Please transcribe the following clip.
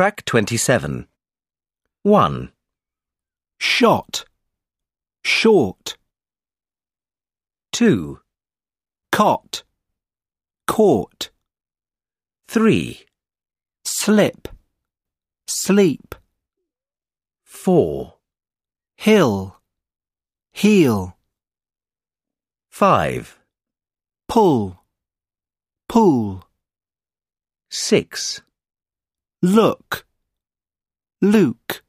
Track 27. 1, shot, short, 2, cot, caught, 3, slip, sleep, 4, hill, heel, 5, pull, pool, 6, look, Luke.